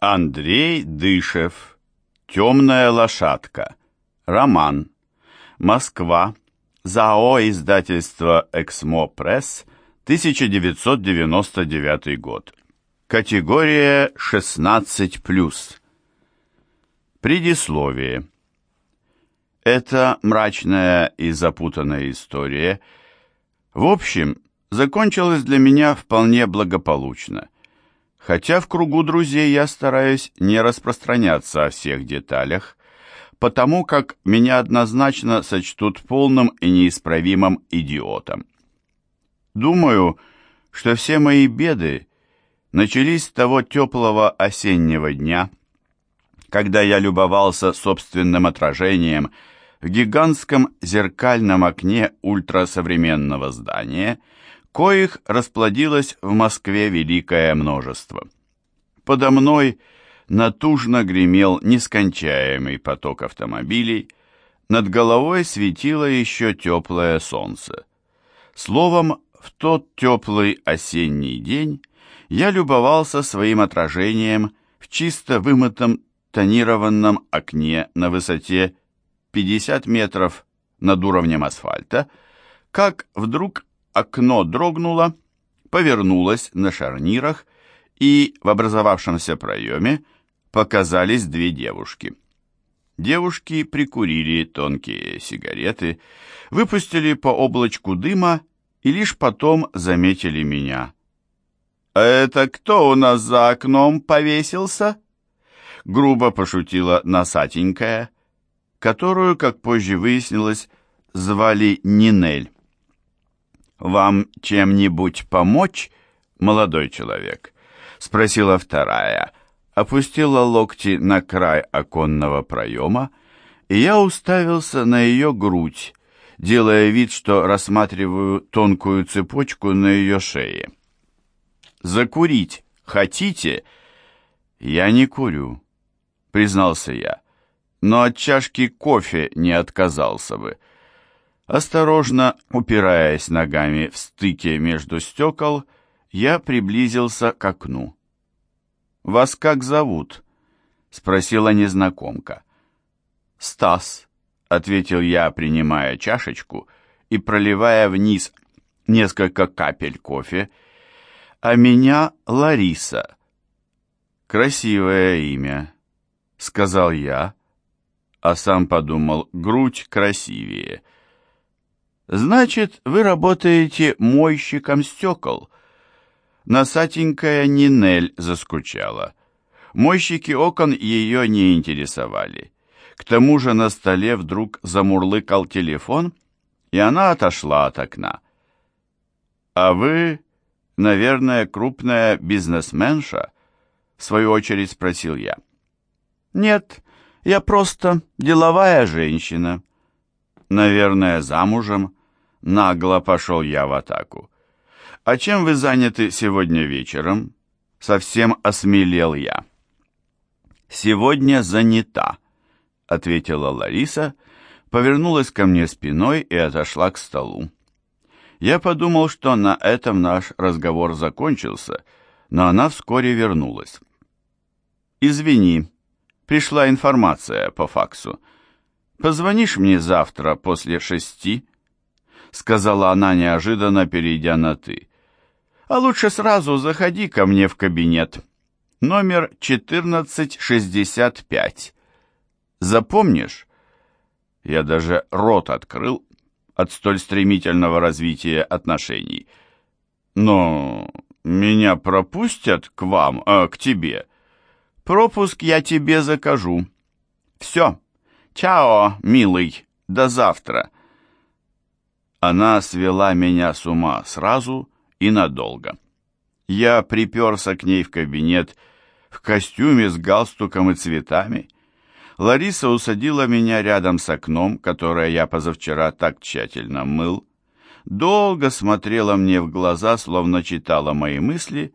Андрей Дышев. Темная лошадка. Роман. Москва. ЗАО издательство «Эксмо Пресс», 1999 год. Категория 16+. Предисловие. Эта мрачная и запутанная история, в общем, закончилась для меня вполне благополучно – хотя в кругу друзей я стараюсь не распространяться о всех деталях, потому как меня однозначно сочтут полным и неисправимым идиотом. Думаю, что все мои беды начались с того теплого осеннего дня, когда я любовался собственным отражением в гигантском зеркальном окне ультрасовременного здания – коих расплодилось в Москве великое множество. Подо мной натужно гремел нескончаемый поток автомобилей, над головой светило еще теплое солнце. Словом, в тот теплый осенний день я любовался своим отражением в чисто вымытом тонированном окне на высоте 50 метров над уровнем асфальта, как вдруг окно дрогнуло, повернулось на шарнирах, и в образовавшемся проеме показались две девушки. Девушки прикурили тонкие сигареты, выпустили по облачку дыма и лишь потом заметили меня. «А это кто у нас за окном повесился?» Грубо пошутила носатенькая, которую, как позже выяснилось, звали Нинель. «Вам чем-нибудь помочь, молодой человек?» — спросила вторая, опустила локти на край оконного проема, и я уставился на ее грудь, делая вид, что рассматриваю тонкую цепочку на ее шее. «Закурить хотите?» «Я не курю», — признался я, «но от чашки кофе не отказался бы». Осторожно, упираясь ногами в стыке между стекол, я приблизился к окну. «Вас как зовут?» — спросила незнакомка. «Стас», — ответил я, принимая чашечку и проливая вниз несколько капель кофе, «а меня Лариса». «Красивое имя», — сказал я, а сам подумал, грудь красивее — Значит, вы работаете мойщиком стекол. Носатенькая Нинель заскучала. Мойщики окон ее не интересовали. К тому же на столе вдруг замурлыкал телефон, и она отошла от окна. «А вы, наверное, крупная бизнесменша?» В свою очередь спросил я. «Нет, я просто деловая женщина. Наверное, замужем». Нагло пошел я в атаку. «А чем вы заняты сегодня вечером?» Совсем осмелел я. «Сегодня занята», — ответила Лариса, повернулась ко мне спиной и отошла к столу. Я подумал, что на этом наш разговор закончился, но она вскоре вернулась. «Извини, пришла информация по факсу. Позвонишь мне завтра после шести?» Сказала она неожиданно, перейдя на «ты». «А лучше сразу заходи ко мне в кабинет. Номер 1465. Запомнишь?» Я даже рот открыл от столь стремительного развития отношений. «Но меня пропустят к вам, а к тебе. Пропуск я тебе закажу. Все. Чао, милый, до завтра». Она свела меня с ума сразу и надолго. Я приперся к ней в кабинет в костюме с галстуком и цветами. Лариса усадила меня рядом с окном, которое я позавчера так тщательно мыл, долго смотрела мне в глаза, словно читала мои мысли,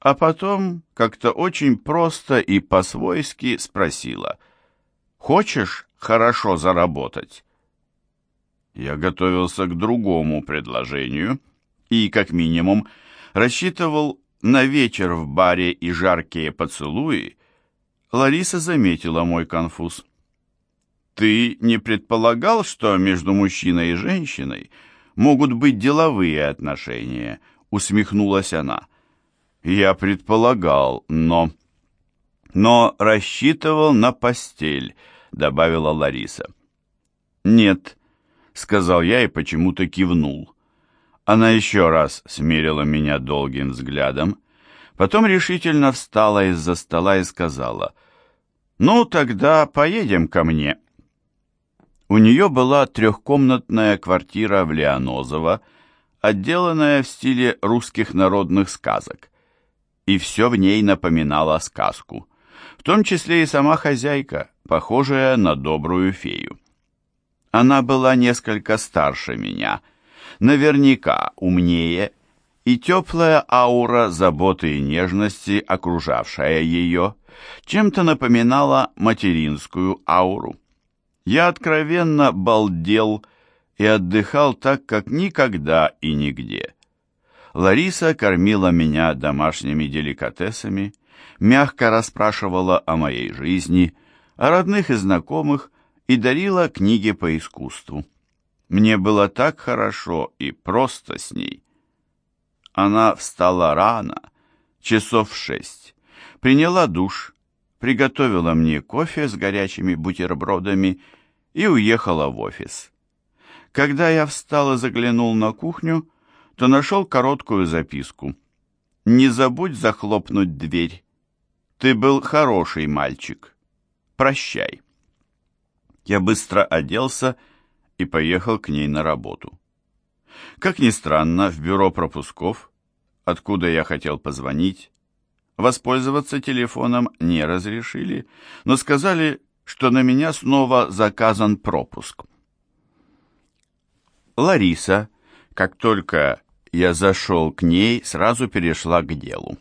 а потом как-то очень просто и по-свойски спросила, «Хочешь хорошо заработать?» Я готовился к другому предложению и, как минимум, рассчитывал на вечер в баре и жаркие поцелуи, Лариса заметила мой конфуз. «Ты не предполагал, что между мужчиной и женщиной могут быть деловые отношения?» — усмехнулась она. «Я предполагал, но...» «Но рассчитывал на постель», — добавила Лариса. «Нет», — сказал я и почему-то кивнул. Она еще раз смерила меня долгим взглядом, потом решительно встала из-за стола и сказала, «Ну, тогда поедем ко мне». У нее была трехкомнатная квартира в Леонозово, отделанная в стиле русских народных сказок, и все в ней напоминало сказку, в том числе и сама хозяйка, похожая на добрую фею. Она была несколько старше меня, наверняка умнее, и теплая аура заботы и нежности, окружавшая ее, чем-то напоминала материнскую ауру. Я откровенно балдел и отдыхал так, как никогда и нигде. Лариса кормила меня домашними деликатесами, мягко расспрашивала о моей жизни, о родных и знакомых и дарила книги по искусству. Мне было так хорошо и просто с ней. Она встала рано, часов в шесть, приняла душ, приготовила мне кофе с горячими бутербродами и уехала в офис. Когда я встал и заглянул на кухню, то нашел короткую записку. «Не забудь захлопнуть дверь. Ты был хороший мальчик. Прощай». Я быстро оделся и поехал к ней на работу. Как ни странно, в бюро пропусков, откуда я хотел позвонить, воспользоваться телефоном не разрешили, но сказали, что на меня снова заказан пропуск. Лариса, как только я зашел к ней, сразу перешла к делу.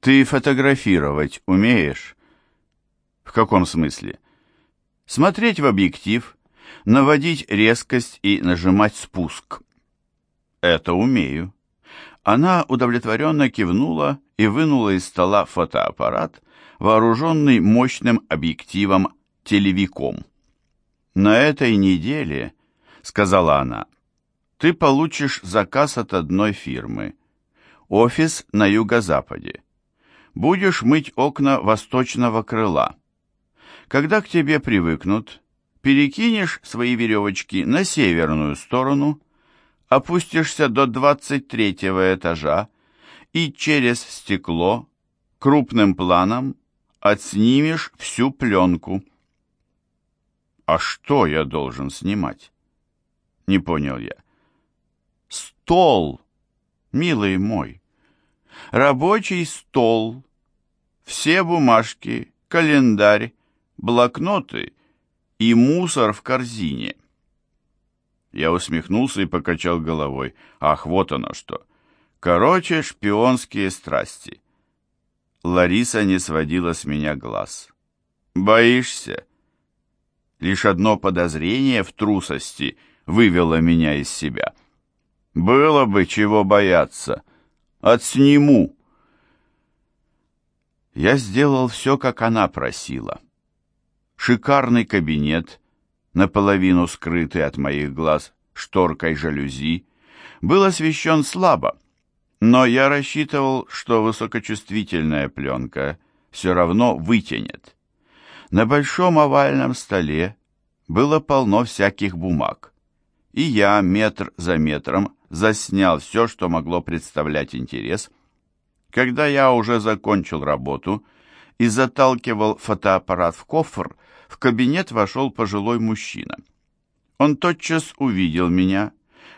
«Ты фотографировать умеешь?» «В каком смысле?» «Смотреть в объектив, наводить резкость и нажимать спуск». «Это умею». Она удовлетворенно кивнула и вынула из стола фотоаппарат, вооруженный мощным объективом телевиком. «На этой неделе», — сказала она, — «ты получишь заказ от одной фирмы. Офис на юго-западе. Будешь мыть окна восточного крыла. Когда к тебе привыкнут, перекинешь свои веревочки на северную сторону, опустишься до двадцать третьего этажа и через стекло крупным планом отснимешь всю пленку. А что я должен снимать? Не понял я. Стол, милый мой. Рабочий стол. Все бумажки, календарь, блокноты и мусор в корзине. Я усмехнулся и покачал головой. Ах, вот оно что. Короче, шпионские страсти. Лариса не сводила с меня глаз. «Боишься?» Лишь одно подозрение в трусости вывело меня из себя. «Было бы чего бояться. Отсниму!» Я сделал все, как она просила. Шикарный кабинет, наполовину скрытый от моих глаз шторкой жалюзи, был освещен слабо, но я рассчитывал, что высокочувствительная пленка все равно вытянет. На большом овальном столе было полно всяких бумаг, и я метр за метром заснял все, что могло представлять интерес. Когда я уже закончил работу и заталкивал фотоаппарат в кофр, в кабинет вошел пожилой мужчина. Он тотчас увидел меня,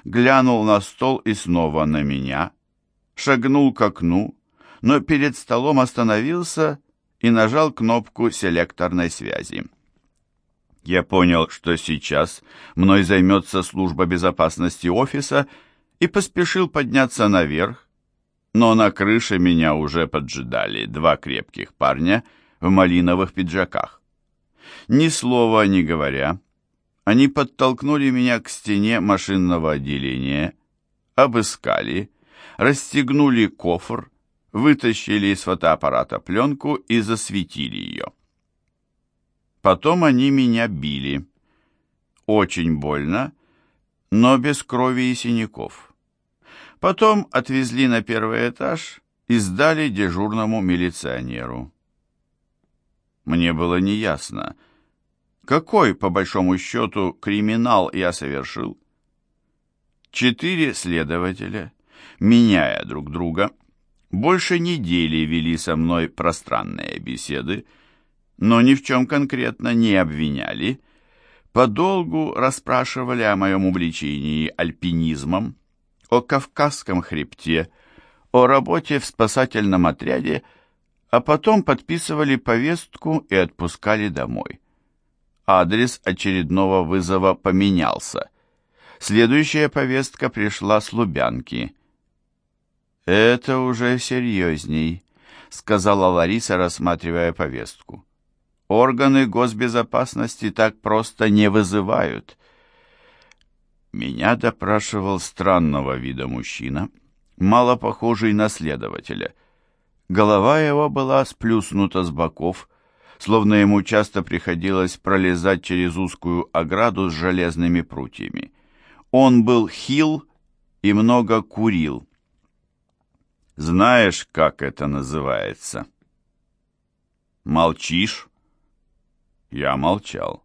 глянул на стол и снова на меня — шагнул к окну, но перед столом остановился и нажал кнопку селекторной связи. Я понял, что сейчас мной займется служба безопасности офиса и поспешил подняться наверх, но на крыше меня уже поджидали два крепких парня в малиновых пиджаках. Ни слова не говоря, они подтолкнули меня к стене машинного отделения, обыскали расстегнули кофр, вытащили из фотоаппарата пленку и засветили ее. Потом они меня били. Очень больно, но без крови и синяков. Потом отвезли на первый этаж и сдали дежурному милиционеру. Мне было неясно, какой, по большому счету, криминал я совершил. Четыре следователя, меняя друг друга, больше недели вели со мной пространные беседы, но ни в чем конкретно не обвиняли, подолгу расспрашивали о моем увлечении альпинизмом, о Кавказском хребте, о работе в спасательном отряде, а потом подписывали повестку и отпускали домой. Адрес очередного вызова поменялся. Следующая повестка пришла с Лубянки. «Это уже серьезней», — сказала Лариса, рассматривая повестку. «Органы госбезопасности так просто не вызывают». Меня допрашивал странного вида мужчина, мало похожий на следователя. Голова его была сплюснута с боков, словно ему часто приходилось пролезать через узкую ограду с железными прутьями. Он был хил и много курил. Знаешь, как это называется? Молчишь? Я молчал.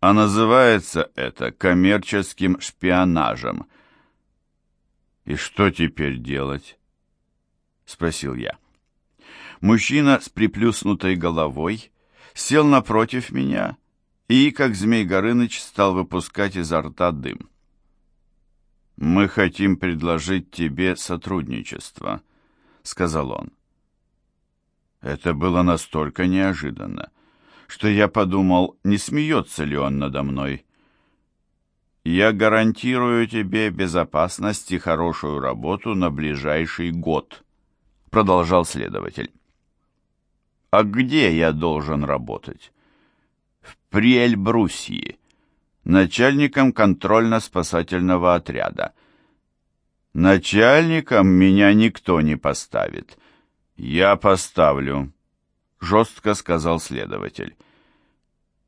А называется это коммерческим шпионажем. И что теперь делать? Спросил я. Мужчина с приплюснутой головой сел напротив меня и, как Змей Горыныч, стал выпускать изо рта дым. «Мы хотим предложить тебе сотрудничество», — сказал он. Это было настолько неожиданно, что я подумал, не смеется ли он надо мной. «Я гарантирую тебе безопасность и хорошую работу на ближайший год», — продолжал следователь. «А где я должен работать?» «В Приэльбруссии», начальником контрольно-спасательного отряда. Начальником меня никто не поставит. Я поставлю, жестко сказал следователь.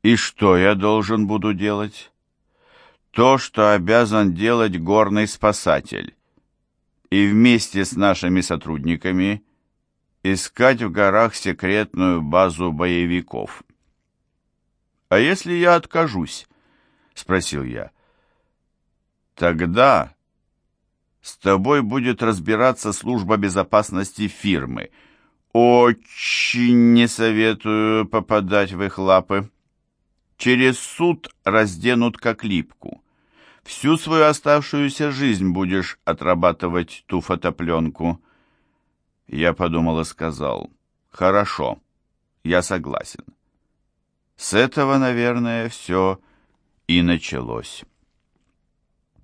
И что я должен буду делать? То, что обязан делать горный спасатель. И вместе с нашими сотрудниками искать в горах секретную базу боевиков. А если я откажусь? спросил я. Тогда с тобой будет разбираться служба безопасности фирмы. Очень не советую попадать в их лапы. Через суд разденут как липку. Всю свою оставшуюся жизнь будешь отрабатывать ту фотопленку. Я подумал и сказал, хорошо, я согласен. С этого, наверное, все и началось.